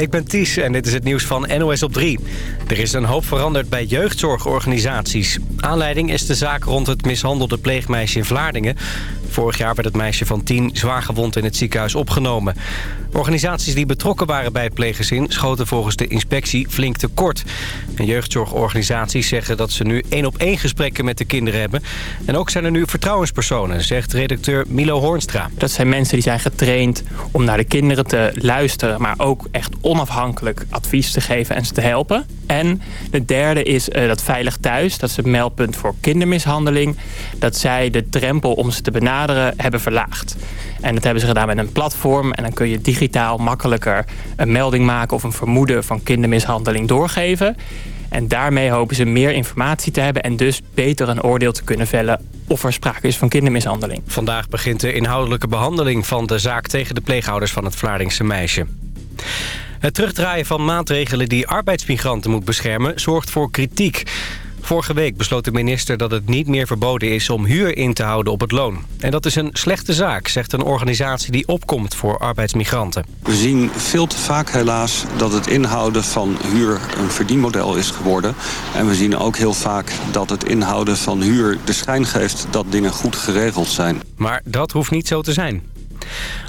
Ik ben Ties en dit is het nieuws van NOS op 3. Er is een hoop veranderd bij jeugdzorgorganisaties. Aanleiding is de zaak rond het mishandelde pleegmeisje in Vlaardingen. Vorig jaar werd het meisje van 10 zwaar gewond in het ziekenhuis opgenomen. Organisaties die betrokken waren bij het pleeggezin... schoten volgens de inspectie flink tekort. En jeugdzorgorganisaties zeggen dat ze nu één op één gesprekken met de kinderen hebben. En ook zijn er nu vertrouwenspersonen, zegt redacteur Milo Hoornstra. Dat zijn mensen die zijn getraind om naar de kinderen te luisteren... maar ook echt onafhankelijk advies te geven en ze te helpen. En de derde is uh, dat Veilig Thuis. Dat is het meldpunt voor kindermishandeling. Dat zij de drempel om ze te benaderen hebben verlaagd. En dat hebben ze gedaan met een platform. En dan kun je digitaal makkelijker een melding maken... of een vermoeden van kindermishandeling doorgeven. En daarmee hopen ze meer informatie te hebben... en dus beter een oordeel te kunnen vellen of er sprake is van kindermishandeling. Vandaag begint de inhoudelijke behandeling van de zaak... tegen de pleegouders van het Vlaardingse meisje. Het terugdraaien van maatregelen die arbeidsmigranten moet beschermen... zorgt voor kritiek. Vorige week besloot de minister dat het niet meer verboden is om huur in te houden op het loon. En dat is een slechte zaak, zegt een organisatie die opkomt voor arbeidsmigranten. We zien veel te vaak helaas dat het inhouden van huur een verdienmodel is geworden. En we zien ook heel vaak dat het inhouden van huur de schijn geeft dat dingen goed geregeld zijn. Maar dat hoeft niet zo te zijn.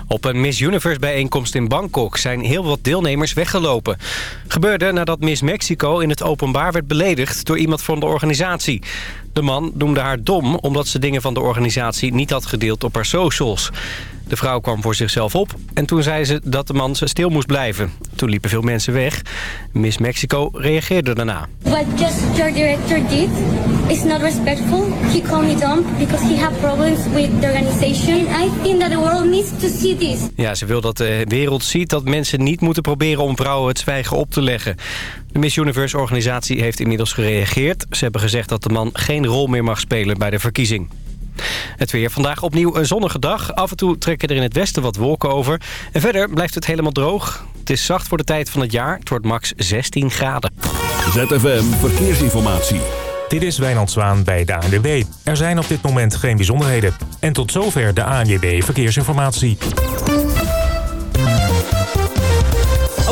Op een Miss Universe bijeenkomst in Bangkok zijn heel wat deelnemers weggelopen. Gebeurde nadat Miss Mexico in het openbaar werd beledigd door iemand van de organisatie. De man noemde haar dom omdat ze dingen van de organisatie niet had gedeeld op haar socials. De vrouw kwam voor zichzelf op en toen zei ze dat de man stil moest blijven. Toen liepen veel mensen weg. Miss Mexico reageerde daarna. What just your director did is not respectful. He called me dumb because he had problems with the organization. I think that the world needs to see this. Ja, ze wil dat de wereld ziet dat mensen niet moeten proberen om vrouwen het zwijgen op te leggen. De Miss Universe organisatie heeft inmiddels gereageerd. Ze hebben gezegd dat de man geen rol meer mag spelen bij de verkiezing. Het weer vandaag opnieuw een zonnige dag. Af en toe trekken er in het westen wat wolken over. En verder blijft het helemaal droog. Het is zacht voor de tijd van het jaar. Het wordt max 16 graden. ZFM Verkeersinformatie. Dit is Wijnand Zwaan bij de ANWB. Er zijn op dit moment geen bijzonderheden. En tot zover de ANWB Verkeersinformatie.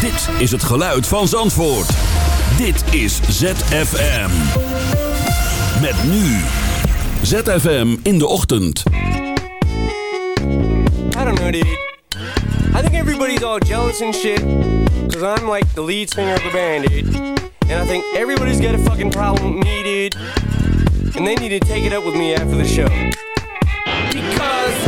Dit is het geluid van Zandvoort. Dit is ZFM. Met nu. ZFM in de ochtend. I don't know, dude. I think everybody's all jealous and shit. Cause I'm like the lead singer of the band, dude. And I think everybody's got a fucking problem with me, dude. And they need to take it up with me after the show. Because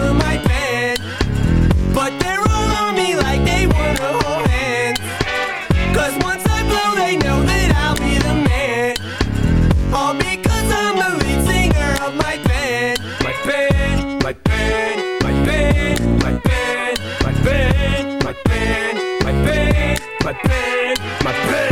of my band. But they're all on me like they wanna hold hands. Cause once I blow, they know that I'll be the man. All because I'm the lead singer of my band. My band, my band, my band, my band, my band, my band, my band, my band, my band.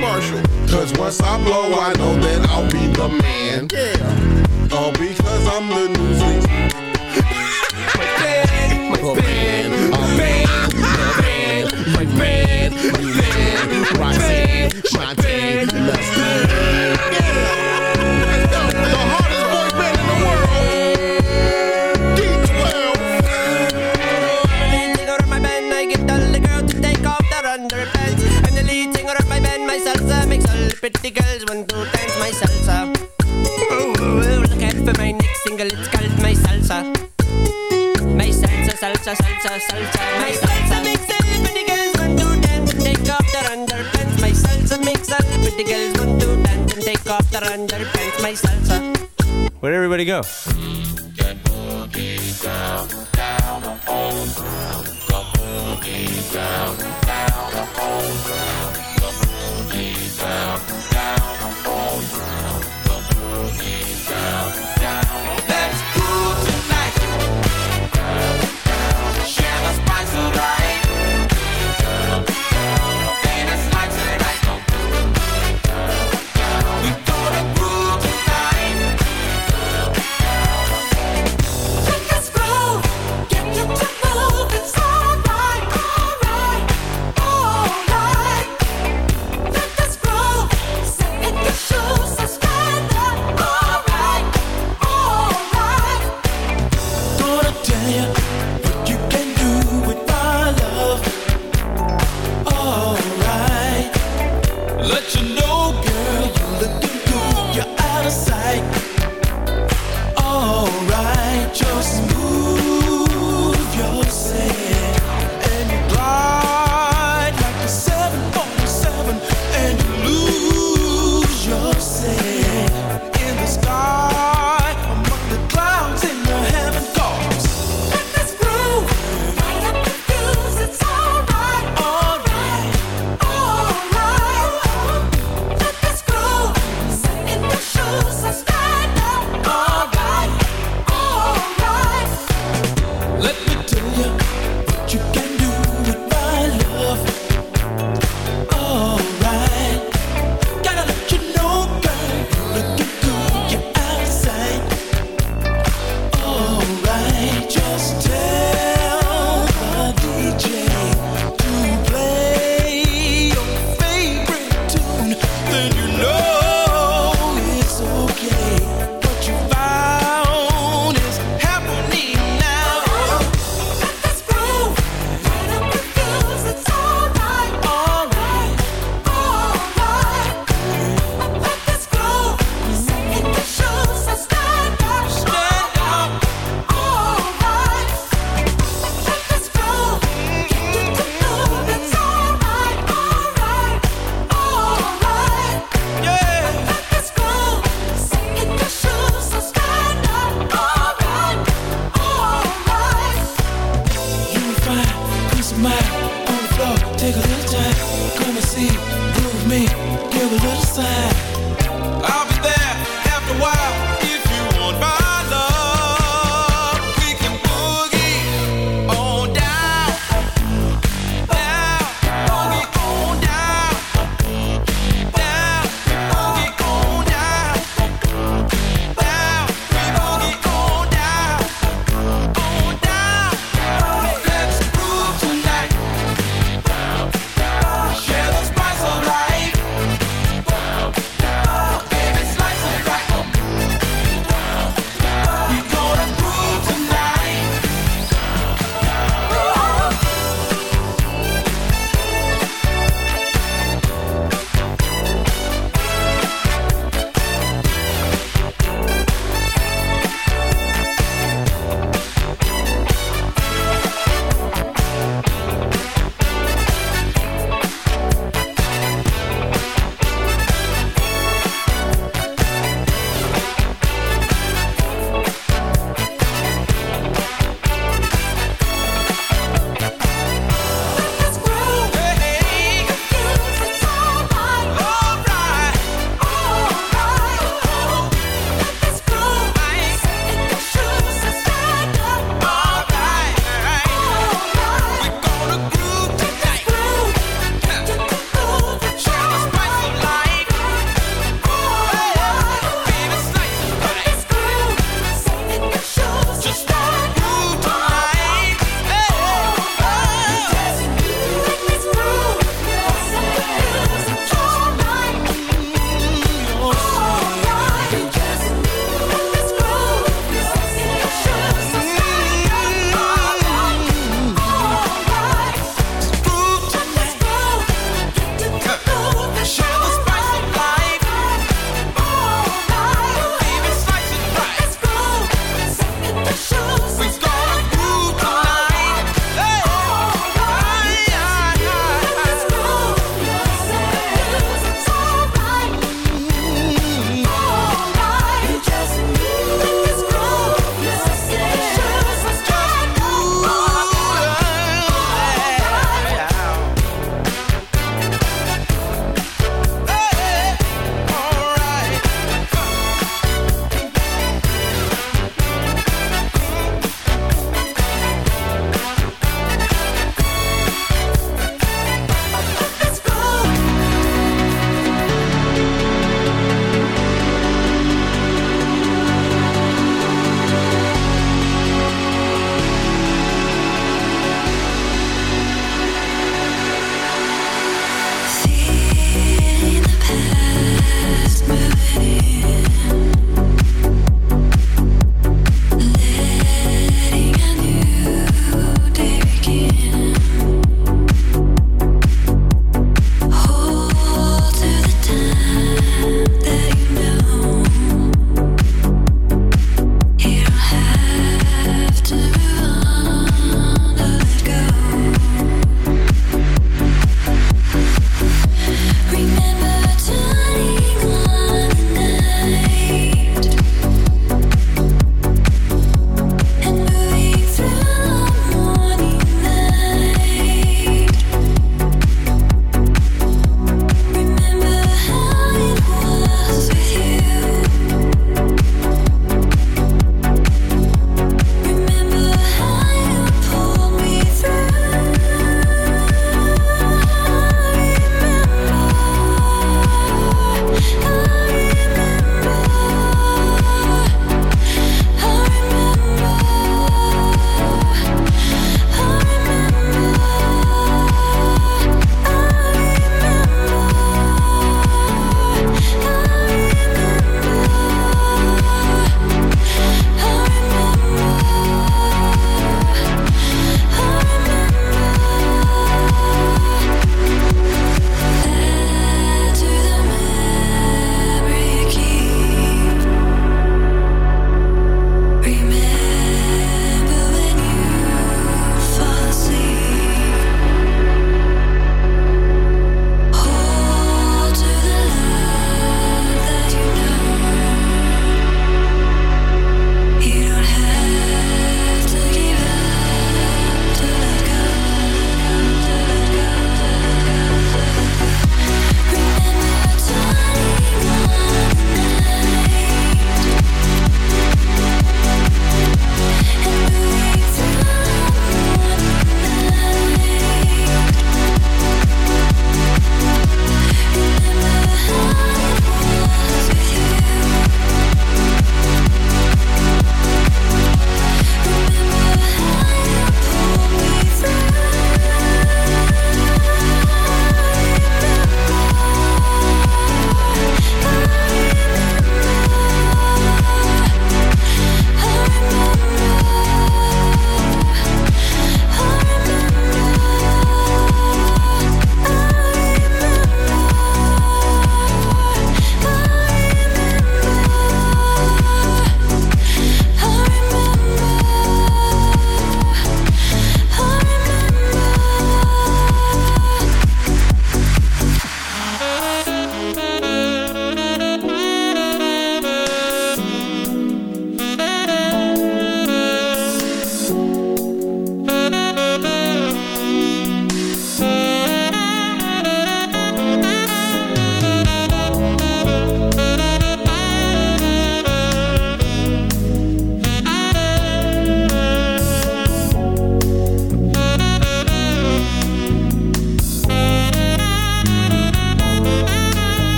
Marshall. Cause once I blow, I know that I'll be the man. Yeah. All because I'm the newsweek. my band, my band, my band, my band, my band, my band, Roxanne, Shantae, let's go. Salsa, salsa, salsa, my salsa makes all pretty girls want to dance and take off their underpants. My salsa makes all pretty girls want to dance and take off their underpants. My salsa. Where'd everybody go? Let's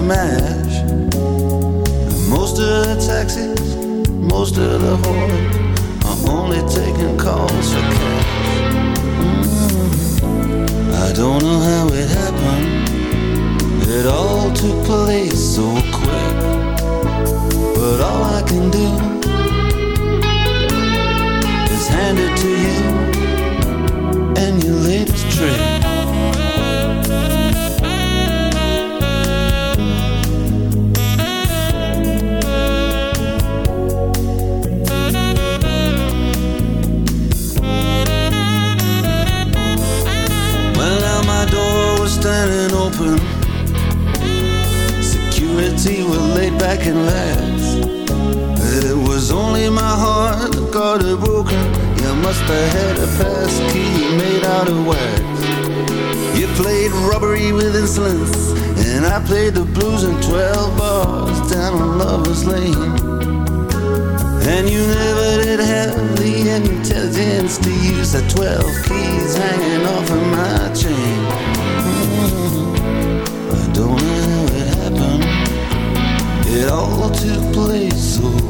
monster mash. Most of the taxis, most of the whores intelligence to use the 12 keys hanging off of my chain. Mm, I don't know how it happened. It all took place so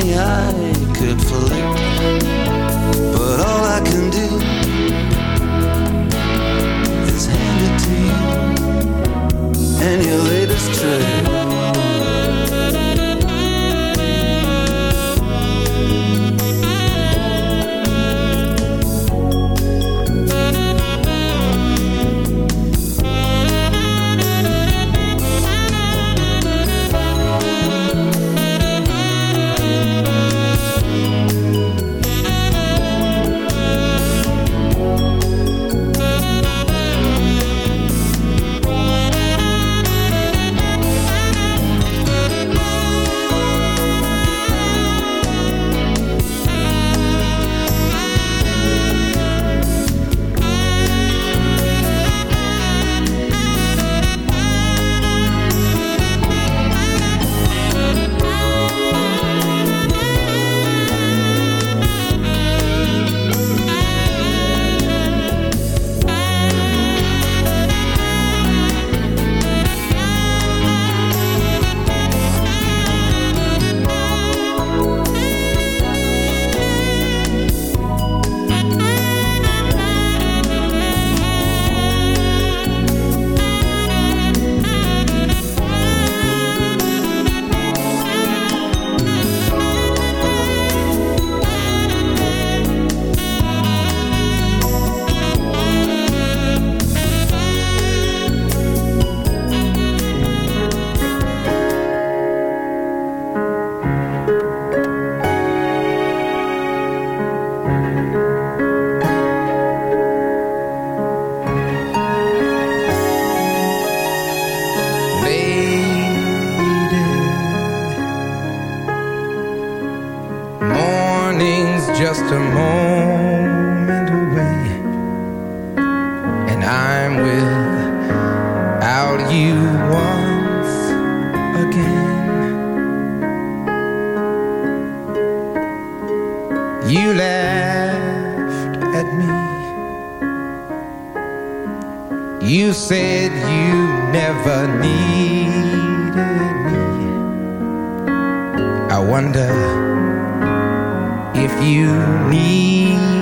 The eye could flick. But all I can do is hand it to you and your latest trick. Need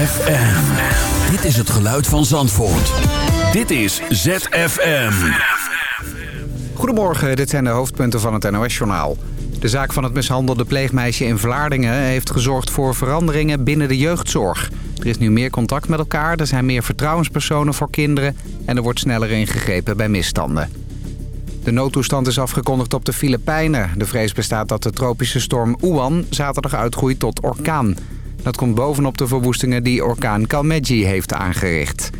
ZFM. Dit is het geluid van Zandvoort. Dit is ZFM. Goedemorgen, dit zijn de hoofdpunten van het NOS-journaal. De zaak van het mishandelde pleegmeisje in Vlaardingen heeft gezorgd voor veranderingen binnen de jeugdzorg. Er is nu meer contact met elkaar, er zijn meer vertrouwenspersonen voor kinderen... en er wordt sneller ingegrepen bij misstanden. De noodtoestand is afgekondigd op de Filipijnen. De vrees bestaat dat de tropische storm Uwan zaterdag uitgroeit tot orkaan. Dat komt bovenop de verwoestingen die orkaan Kalmegi heeft aangericht.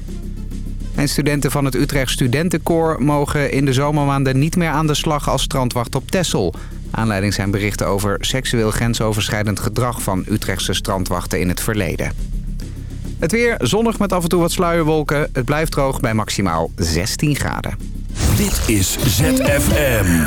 En studenten van het Utrecht Studentenkoor mogen in de zomermaanden niet meer aan de slag als strandwacht op Texel. Aanleiding zijn berichten over seksueel grensoverschrijdend gedrag van Utrechtse strandwachten in het verleden. Het weer zonnig met af en toe wat sluierwolken. Het blijft droog bij maximaal 16 graden. Dit is ZFM.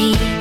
free.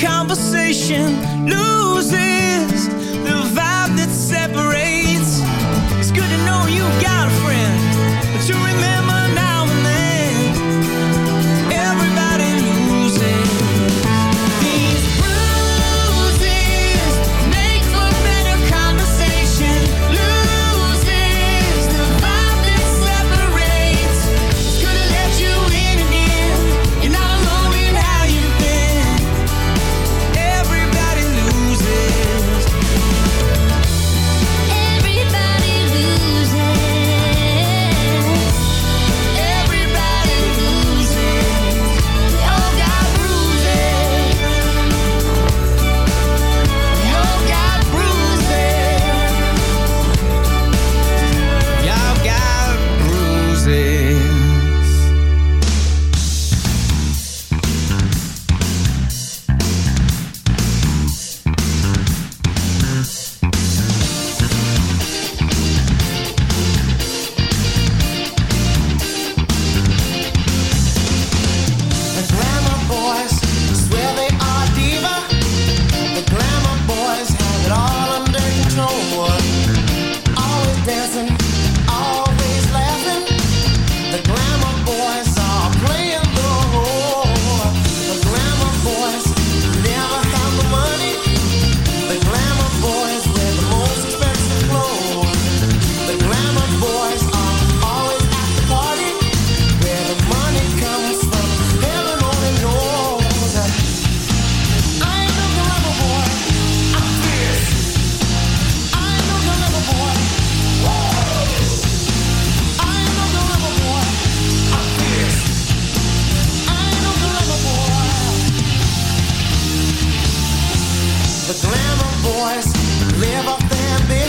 Conversation. Loses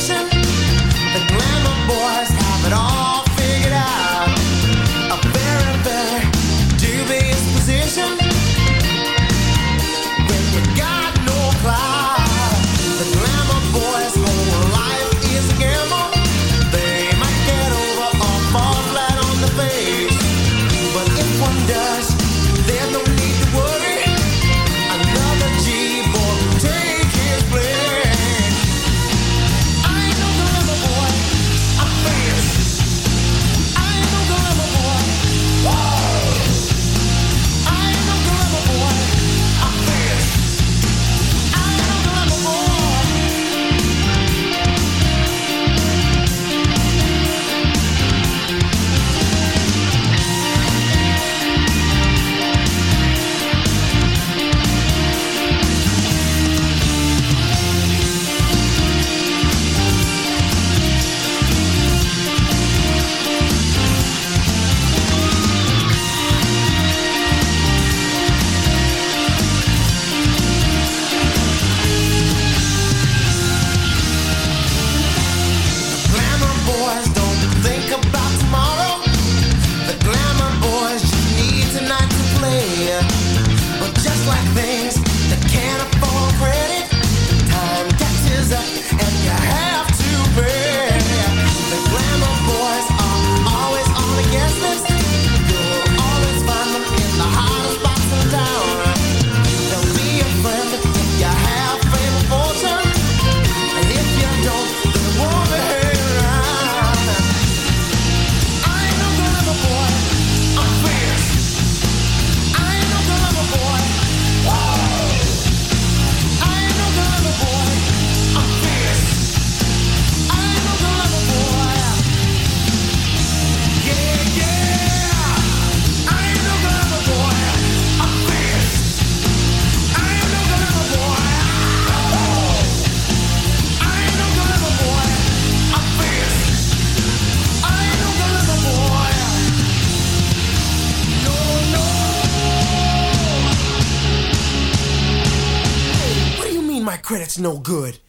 The glamour boys have it all good?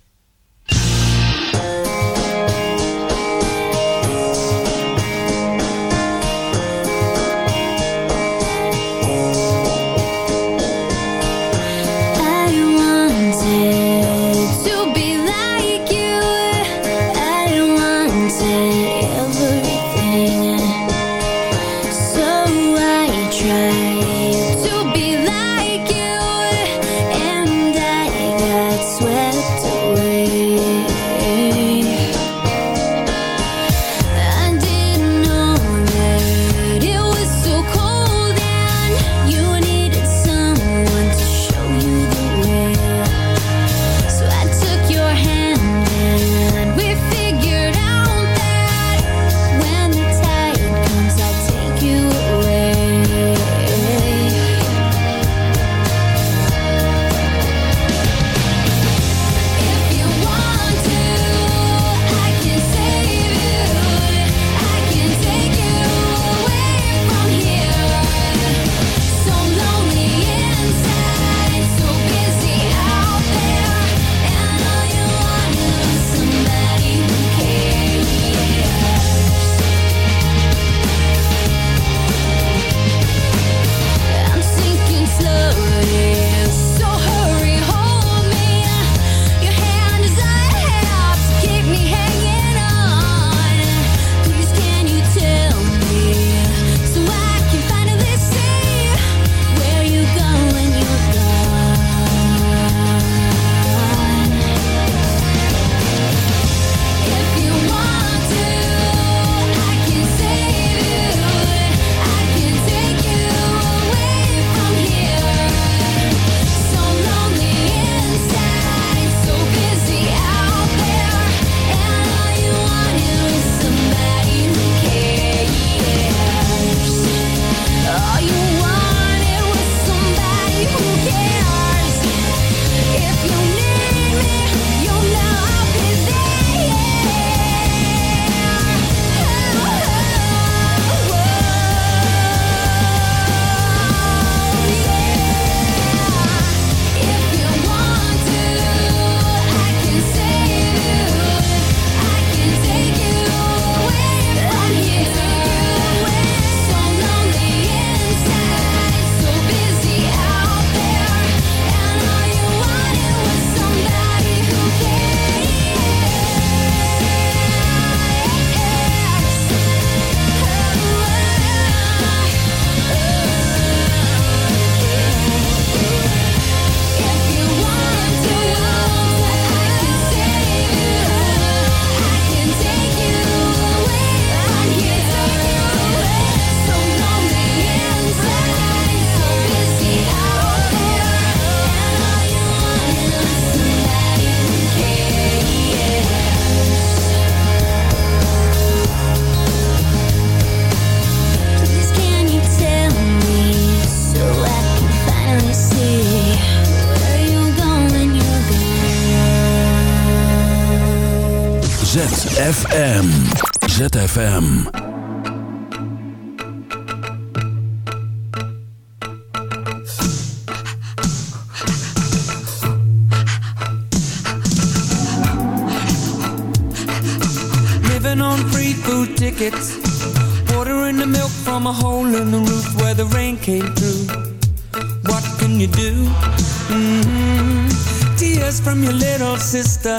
ZFM. Living on free food tickets. Ordering the milk from a hole in the roof where the rain came through. What can you do? hmm Tears from your little sister.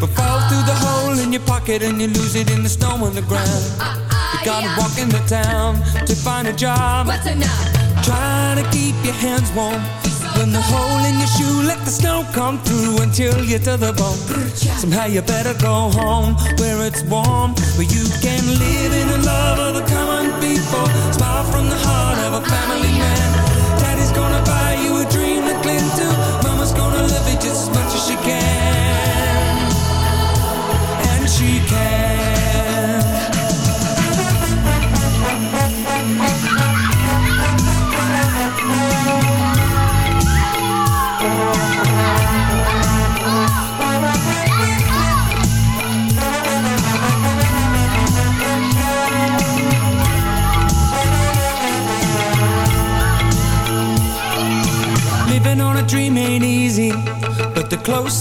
People fall through the hole in your pocket And you lose it in the snow on the ground. Uh, uh, uh, you gotta walk in the town to find a job. What's enough? Trying to keep your hands warm. When the hole in your shoe let the snow come through Until you're to the bone. Somehow you better go home where it's warm Where you can live in the love of the common people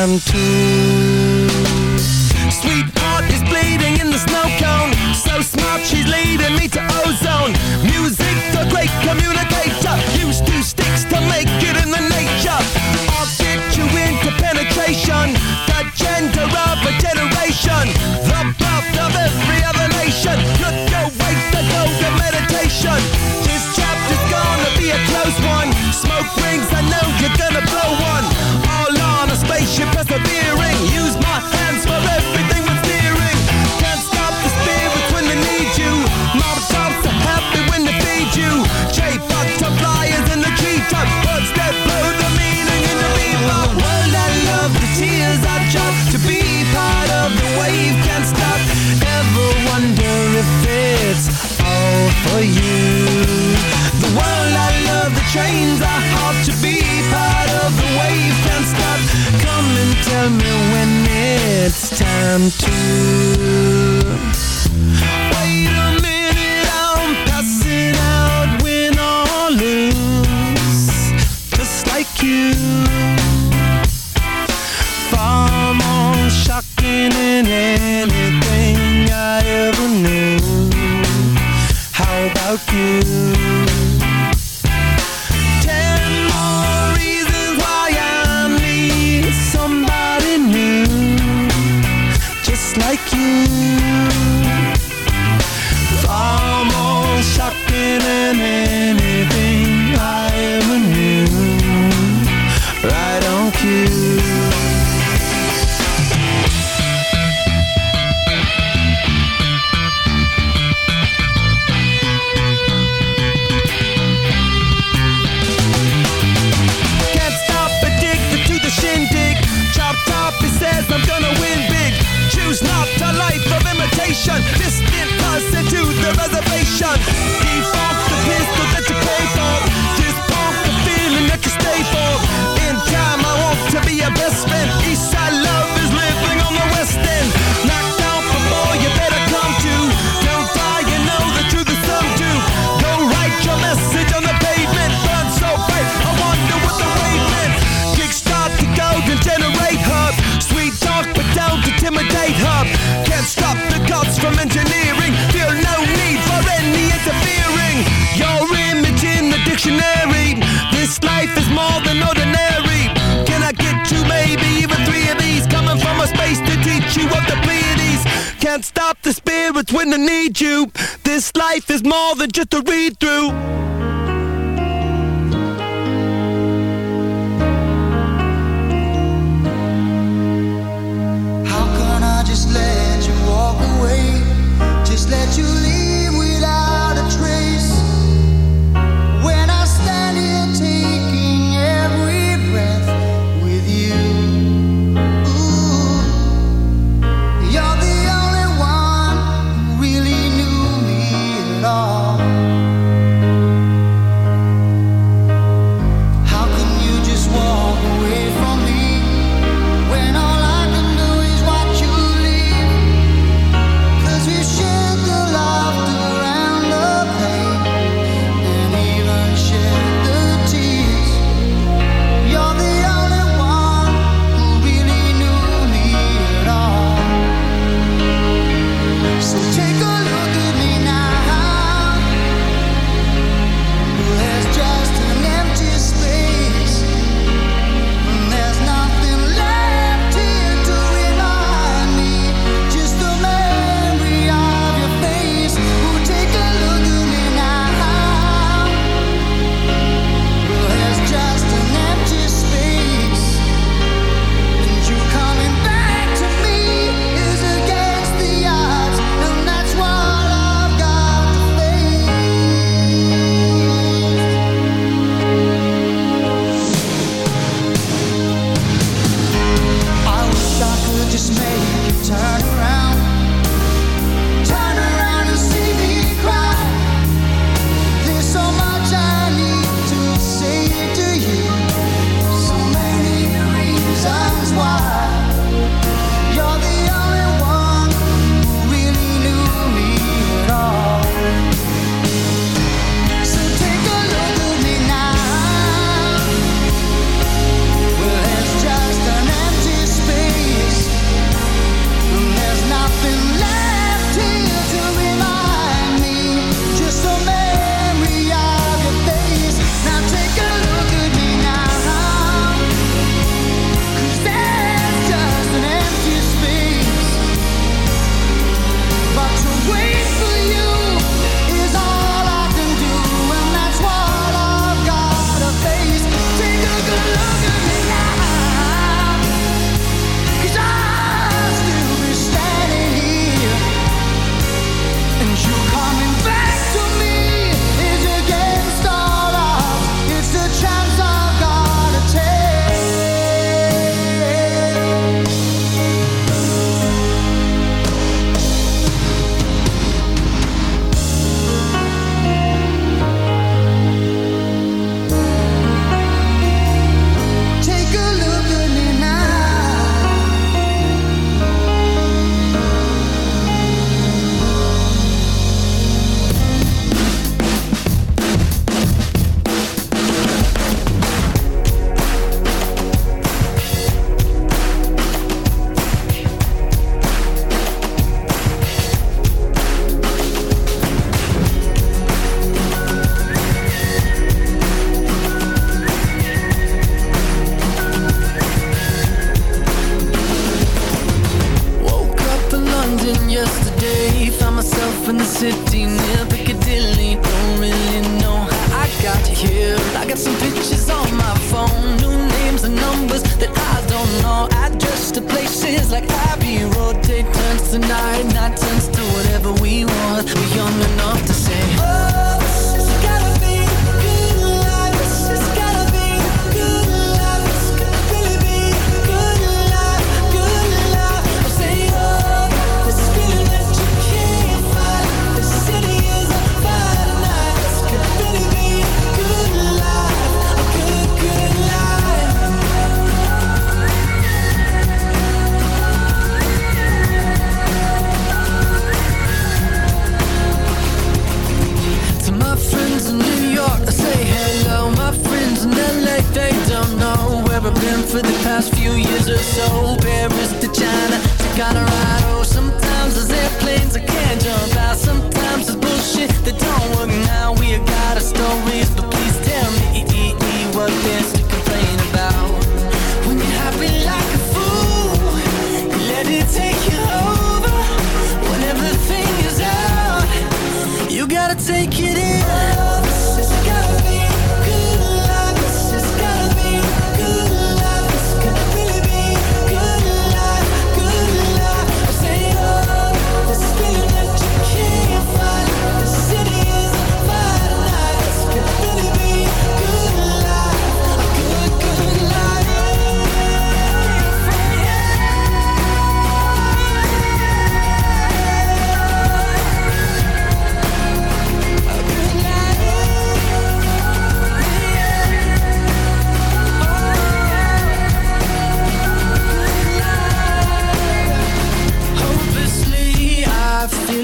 time too. Sweetheart is bleeding in the snow cone. So smart she's leading me to ozone. Music, the great communicator. Use two sticks to make it in the nature. I'll get you into penetration. The gender of a generation. The birth of every other nation. Look your way to go to meditation. This chapter's gonna be a close one. Smoke rings, I know for you. The world I love, the trains are hard to be Part of. The wave can't stop. Come and tell me when it's time to. Wait a minute, I'm passing out Win or lose. Just like you. gonna need you. This life is more than just a read through. How can I just let you walk away? Just let you leave. years or so Paris to China. To oh, Colorado Sometimes there's airplanes I can't jump out. Sometimes there's bullshit that don't work. Now We got our stories, but please tell me What there's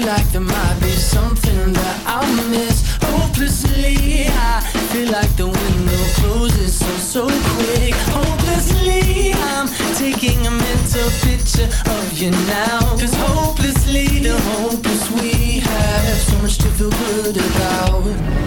like there might be something that I'll miss. Hopelessly, I feel like the window closes so, so quick. Hopelessly, I'm taking a mental picture of you now. Cause hopelessly, the hopeless we have So much to feel good about.